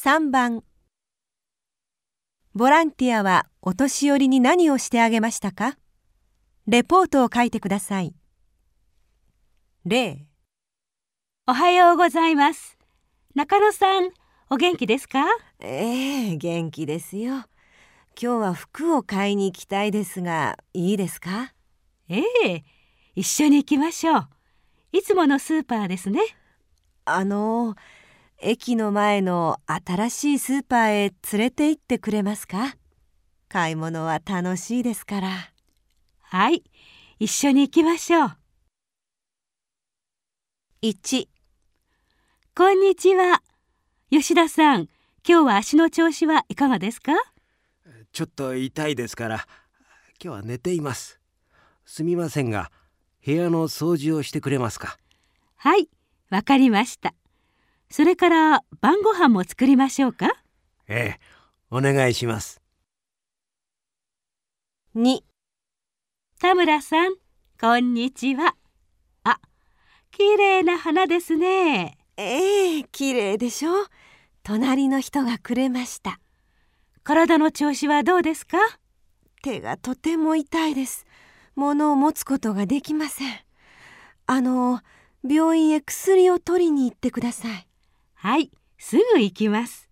3番ボランティアはお年寄りに何をしてあげましたか？レポートを書いてください。例おはようございます。中野さん、お元気ですか？ええ元気ですよ。今日は服を買いに行きたいですが、いいですか？ええ、一緒に行きましょう。いつものスーパーですね。あの、駅の前の新しいスーパーへ連れて行ってくれますか？買い物は楽しいですから。はい、一緒に行きましょう。1、こんにちは。吉田さん、今日は足の調子はいかがですか？ちょっと痛いですから今日は寝ていますすみませんが部屋の掃除をしてくれますか？はい、わかりました。それから晩ご飯も作りましょうか？ええお願いします2、田村さん、こんにちは。あ、綺麗な花ですね。ええ綺麗でしょ？隣の人がくれました。体の調子はどうですか？手がとても痛いです。物を持つことができません。あの、病院へ薬を取りに行ってください。はい、すぐ行きます。